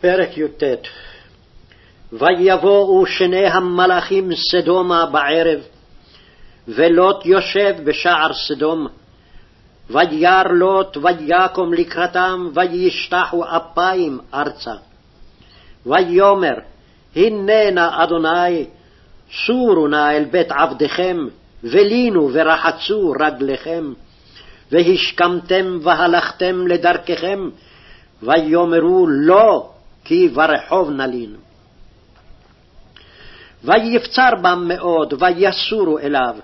פרק י"ט ויבואו שני המלאכים סדומה בערב, ולוט יושב בשער סדום. וירא לוט ויקום לקראתם, וישתחו אפיים ארצה. ויאמר, הננה אדוני, סורו נא אל בית עבדכם, ולינו ורחצו רגליכם, והשכמתם והלכתם לדרככם, ויאמרו לא, כי ברחוב נלין. ויפצר בם מאוד, ויסורו אליו,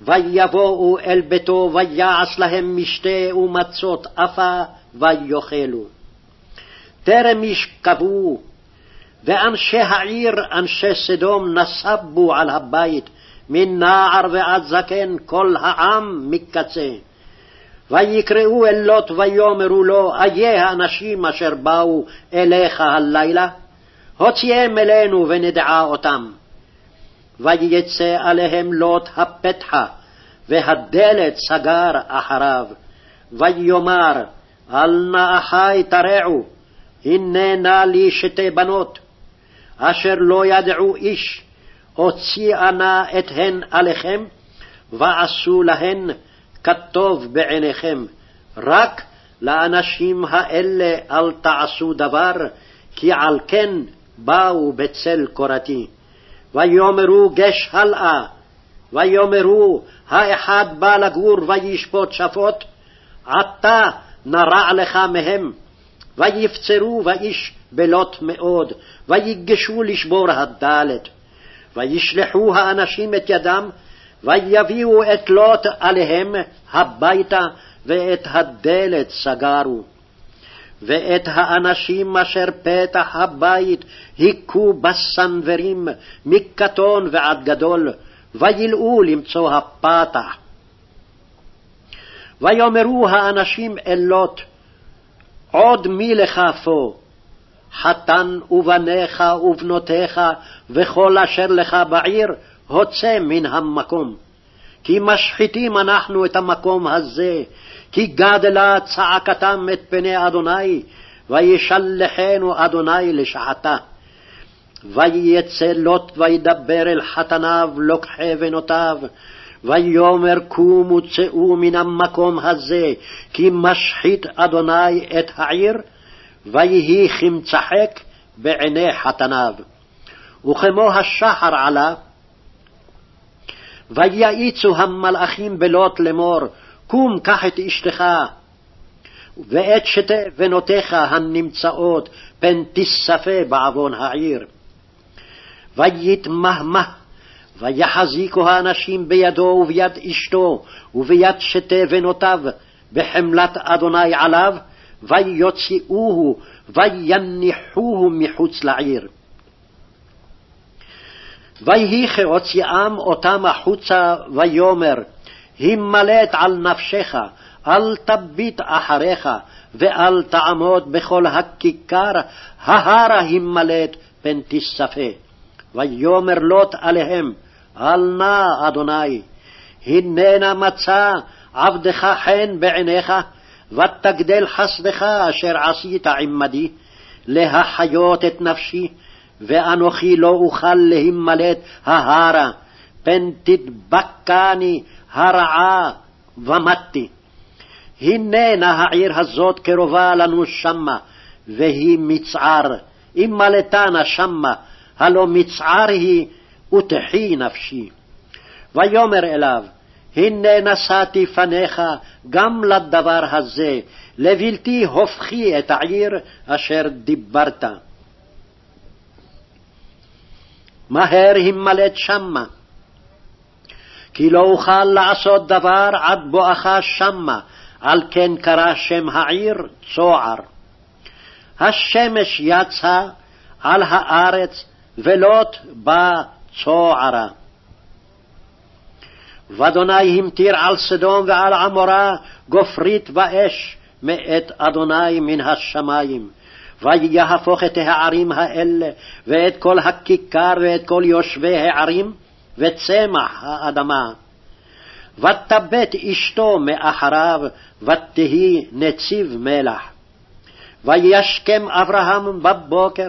ויבואו אל ביתו, ויעש להם משתה ומצות אפה, ויאכלו. טרם ישכבו, ואנשי העיר, אנשי סדום, נסבו על הבית, מנער ועד זקן, כל העם מקצה. ויקראו אל לוט ויאמרו לו, איה האנשים אשר באו אליך הלילה? הוציאם אלינו ונדעה אותם. ויצא עליהם לוט הפתחה, והדלת סגר אחריו. ויאמר, אל נא אחי תרעו, הנה נא לי שתי בנות, אשר לא ידעו איש, הוציאה נא את הן עליכם, ועשו להן כטוב בעיניכם, רק לאנשים האלה אל תעשו דבר, כי על כן באו בצל קורתי. ויאמרו גש הלאה, ויאמרו האחד בא לגור וישפוט שפוט, עתה נרע לך מהם. ויפצרו ואיש בלוט מאוד, ויגשו לשבור הדלת. וישלחו האנשים את ידם, ויביאו את לוט עליהם הביתה, ואת הדלת סגרו. ואת האנשים אשר פתח הבית היכו בסנוורים, מקטון ועד גדול, וילאו למצוא הפתח. ויאמרו האנשים אל לוט, עוד מי לך פה? חתן ובניך ובנותיך וכל אשר לך בעיר, הוצא מן המקום. כי משחיתים אנחנו את המקום הזה, כי גדלה צעקתם את פני אדוני, וישלחנו אדוני לשחתה. ויצא לוט וידבר אל חתניו לוקחי בנותיו, ויאמר קומו צאו מן המקום הזה, כי משחית אדוני את העיר, ויהי כמצחק בעיני חתניו. וכמו השחר עלה, ויעיצו המלאכים בלוט לאמור, קום קח את אשתך ואת שתי בנותיך הנמצאות פן תספה בעוון העיר. ויתמהמה, ויחזיקו האנשים בידו וביד אשתו וביד שתי בנותיו בחמלת אדוני עליו, ויוציאוהו ויניחוהו מחוץ לעיר. ויהי כהוציאם אותם החוצה, ויאמר, הימלט על נפשך, אל תביט אחריך, ואל תעמוד בכל הכיכר, ההרה הימלט פן תספה. ויאמר לוט עליהם, אל נא אדוני, הננה מצא עבדך חן בעיניך, ותגדל חסדך אשר עשית עמדי, להחיות את נפשי, ואנוכי לא אוכל להימלט ההרה, פן תדבקני הרעה ומתי. הננה העיר הזאת קרובה לנו שמה, והיא מצער, אם מלטנה שמה, הלא מצער היא, ותחי נפשי. ויאמר אליו, הנה נשאתי פניך גם לדבר הזה, לבלתי הופכי את העיר אשר דיברת. מהר הימלט שמה. כי לא אוכל לעשות דבר עד בואך שמה, על כן קרא שם העיר צוער. השמש יצא על הארץ, ולוט בא צוערה. ואדוני המטיר על סדום ועל עמורה גופרית ואש מאת אדוני מן השמים. ויהפוך את הערים האלה, ואת כל הכיכר, ואת כל יושבי הערים, וצמח האדמה. ותבט אשתו מאחריו, ותהי נציב מלח. וישכם אברהם בבוקר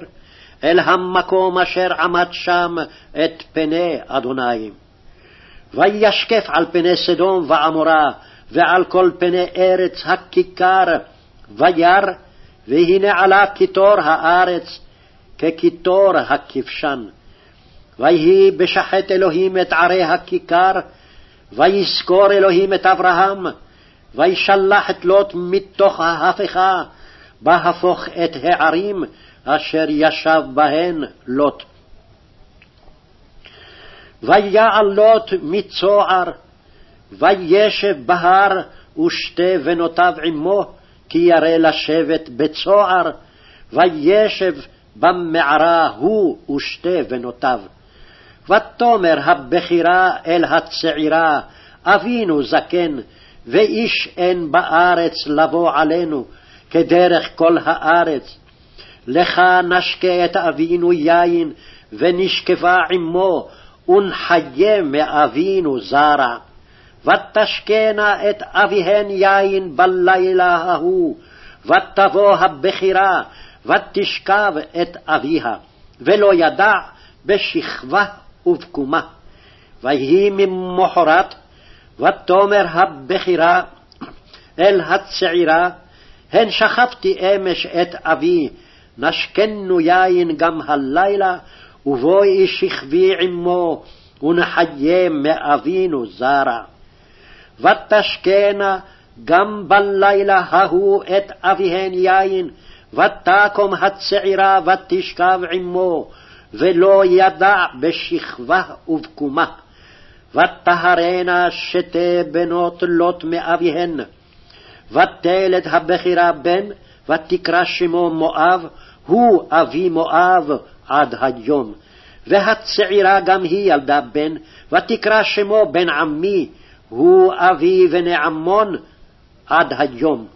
אל המקום אשר עמד שם את פני אדוני. וישקף על פני סדום ועמורה, ועל כל פני ארץ הכיכר, וירא, והנה עלה קיטור הארץ, כקיטור הכבשן. ויהי בשחט אלוהים את ערי הכיכר, ויזכור אלוהים את אברהם, וישלח את לוט מתוך ההפכה, בהפוך את הערים אשר ישב בהן לוט. ויעל לוט מצוער, וישב בהר, ושתי בנותיו עמו, כי ירא לשבת בצוער, וישב במערה הוא ושתי בנותיו. ותאמר הבכירה אל הצעירה, אבינו זקן, ואיש אין בארץ לבוא עלינו, כדרך כל הארץ. לך נשקה את אבינו יין, ונשקבה עמו, ונחיה מאבינו זרע. ותשקנה את אביהן יין בלילה ההוא, ותבוא הבכירה, ותשכב את אביה, ולא ידע בשכבה ובקומה. ויהי ממחרת, ותאמר הבכירה אל הצעירה, הן שכבתי אמש את אבי, נשקנו יין גם הלילה, ובואי שכבי עמו, ונחיה מאבינו זרע. ותשקנה גם בלילה ההוא את אביהן יין, ותקום הצעירה ותשכב עמו, ולא ידע בשכבה ובקומה. ותהרנה שתי בנות לוט מאביהן. ותלד הבכירה בן, ותקרא שמו מואב, הוא אבי מואב עד היום. והצעירה גם היא ילדה בן, ותקרא שמו בן עמי, הוא אבי בני עמון עד היום.